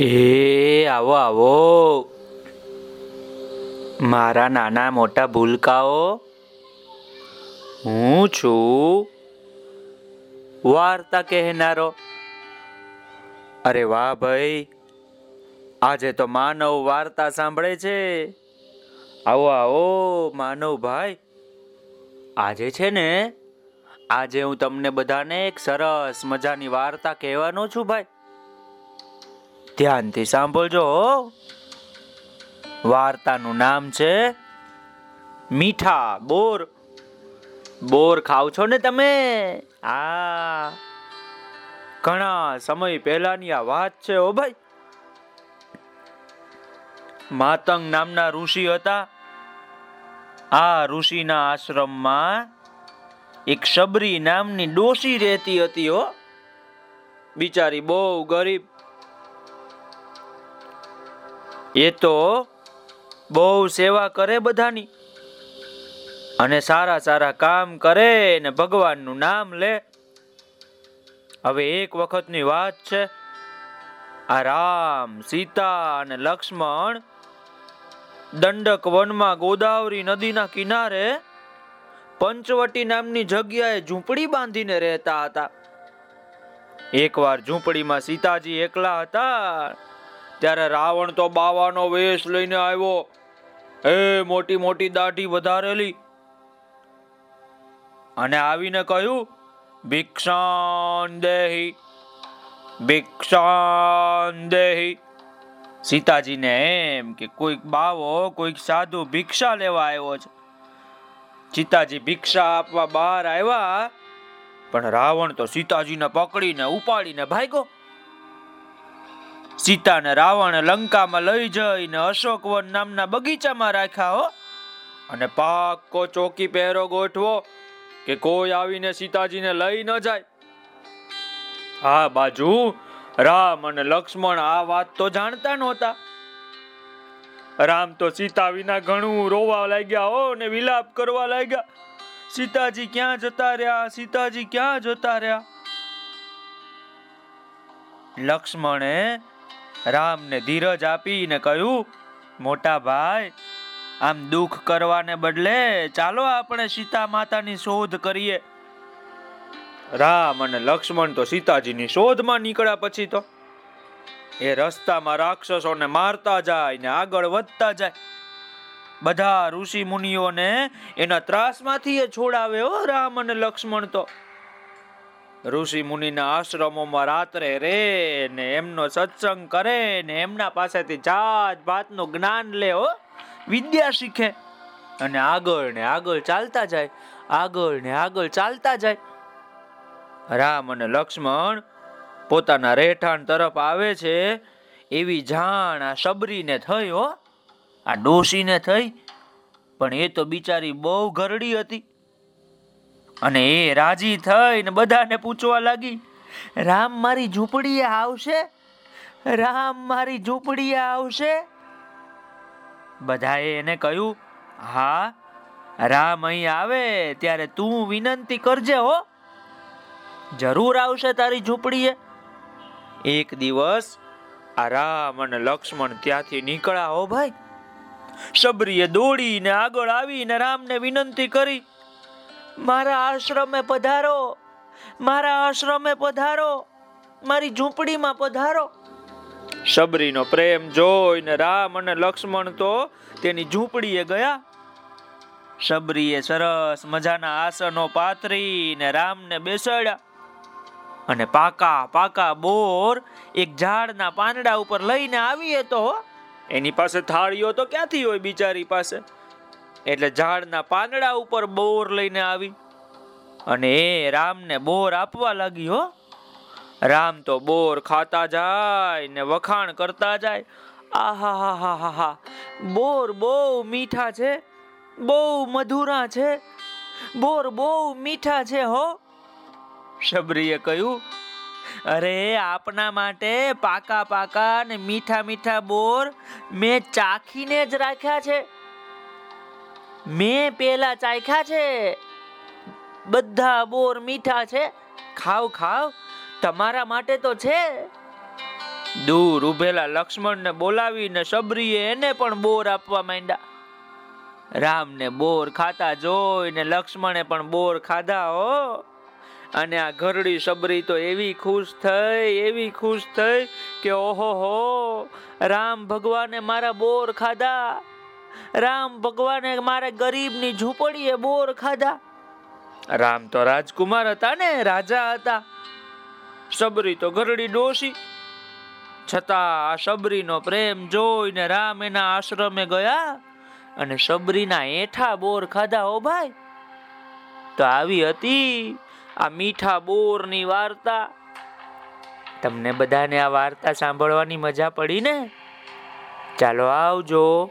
એ, આવો આવો. મારા નાના મોટા ભૂલકાઓ, હું છું વાર્તા કહેનારો. અરે વાહ ભાઈ, આજે તો માનવ વાર્તા સાંભળે છે. આવો આવો, માનવ ભાઈ. આજે છે ને, આજે હું તમને બધાને એક સરસ મજાની વાર્તા કહેવાનો છું ભાઈ. ધ્યાનથી સાંભળજો. વાર્તાનું નામ છે મીઠા બોર. બોર ખાવ છો ને તમે? આ ઘણા સમય પહેલાની આ વાત છે ઓ ભાઈ. માતંગ નામના ઋષિ હતા. આ ઋષિના આશ્રમમાં એક શબરી નામની ડોશી રહેતી હતી હો. બિચારી બહુ ગરીબ એ તો બહુ સેવા કરે બધાની. અને સારા સારા કામ કરે ને ભગવાનનું નામ લે. હવે એક વખતની વાત છે. આ રામ, સીતા અને લક્ષ્મણ દંડક વનમાં ગોદાવરી નદીના કિનારે પંચવટી નામની જગ્યાએ ઝૂંપડી બાંધીને રહેતા હતા. એકવાર ઝૂંપડીમાં સીતાજી એકલા હતા. ત્યારે રાવણ તો બાવાનો વેશ લઈને આવ્યો. એ મોટી મોટી દાઢી વધારેલી. અને આવીને કહ્યું, ભિક્ષાન દેહી ભિક્ષાન દેહી. સીતાજીને એમ કે, કોઈક બાવો, કોઈક સાધુ ભિક્ષા લેવા આવ્યો છે. સીતાજી ભિક્ષા આપવા બહાર આવ્યા, પણ રાવણ તો સીતાજીને પકડીને, ઉપાડીને ભાગ્યો. સીતાને રાવણ લંકામાં લઈ જઈને અશોકવન નામના બગીચામાં રાખ્યા હો. અને પાકો ચોકી પહેરો ગોઠવો કે કોઈ આવીને સીતાજીને લઈ ન જાય. આ બાજુ રામ અને લક્ષ્મણ આ વાત તો જાણતા નહોતા. રામ તો સીતા વિના ઘણું રોવા લાગ્યા હો ને વિલાપ કરવા લાગ્યા. સીતાજી ક્યાં જતા રહ્યા? સીતાજી ક્યાં જતા રહ્યા? લક્ષ્મણે રામને ધીરજ આપીને કહ્યું, મોટા ભાઈ, આમ દુઃખ કરવાને બદલે ચાલો આપણે સીતા માતાની શોધ કરીએ. રામ અને લક્ષ્મણ તો સીતાજીની શોધમાં નીકળ્યા પછી તો એ રસ્તામાં રાક્ષસોને મારતા જાય ને આગળ વધતા જાય. બધા ઋષિ મુનિઓને એના ત્રાસમાંથી એ છોડાવે હો રામ અને લક્ષ્મણ તો. ઋષિ મુનિના આશ્રમોમાં રાત્રે રે ને એમનો સત્સંગ કરે ને એમના પાસેથી જાત ભાતનું જ્ઞાન લે હો. વિદ્યા શીખે. અને આગળ ને આગળ ચાલતા જાય. આગળ ને આગળ ચાલતા જાય. રામ અને લક્ષ્મણ પોતાના રહેઠાણ તરફ આવે છે. એવી જાણ આ શબરીને થઈ હો. આ ડોશીને થઈ. પણ એ તો બિચારી બહુ ઘરડી હતી. અને એ રાજી થઈને બધાને પૂછવા લાગી, રામ મારી ઝૂંપડીએ આવશે? રામ મારી ઝૂંપડીએ આવશે? બધાએ એને કહ્યું, હા, રામ અહીં આવે ત્યારે તું વિનંતી કરજે હો. જરૂર આવશે તારી ઝૂંપડીએ. એક દિવસ આ રામ અને લક્ષ્મણ ત્યાંથી નીકળ્યા હો ભાઈ. શબરીએ દોડીને આગળ આવીને રામને વિનંતી કરી મારા આશ્રમે પધારો. મારા આશ્રમે પધારો. મારી ઝૂંપડીમાં પધારો. શબરીનો પ્રેમ જોઈને રામ અને લક્ષ્મણ તો તેની ઝૂંપડીએ ગયા. શબરીએ સરસ મજાના આસનો પાથરીને રામને બેસાડ્યા. અને પાકા પાકા બોર એક ઝાડના પાંદડા ઉપર લઈને આવીએ તો એની પાસે થાળીઓ તો ક્યાંથી હોય બિચારી પાસે? એટલે ઝાડના પાંદડા ઉપર બોર લઈને આવી અને એ રામને બોર આપવા લાગી, હો. રામ તો બોર ખાતા જાય ને વખાણ કરતા જાય. આહા, હા હા બોર બહુ મીઠા છે, બહુ મધુરા છે. બોર બહુ મીઠા છે, હો. શબરીએ કહ્યું, અરે, આપના માટે પાકા પાકા ને મીઠા મીઠા બોર મેં ચાખીને જ રાખ્યા છે. મેં પેલા ચાખ્યા છે. બધા બોર મીઠા છે. ખાવ ખાવ, તમારા માટે તો છે. દૂર ઉભેલા લક્ષ્મણને બોલાવીને શબરીએ એને પણ બોર આપવા માંડ્યા. રામને બોર ખાતા જોઈને લક્ષ્મણે પણ બોર ખાધા, હો. અને આ ઘરડી શબરી તો એવી ખુશ થઈ, એવી ખુશ થઈ કે ઓહો હો રામ ભગવાને મારા બોર ખાધા. રામ ભગવાને મારે ગરીબની ઝૂંપડીએ બોર ખાધા. રામ તો રાજકુમાર હતા ને, રાજા હતા. સબરી તો ઘરડી ડોશી. છતાં આ સબરીનો પ્રેમ જોઈને રામ એના આશ્રમે ગયા અને સબરીના એઠા બોર ખાધા હો ભાઈ. તો આવી હતી આ મીઠા બોરની વાર્તા. તમને બધાને આ વાર્તા સાંભળવાની મજા પડી ને? ચાલો આવજો.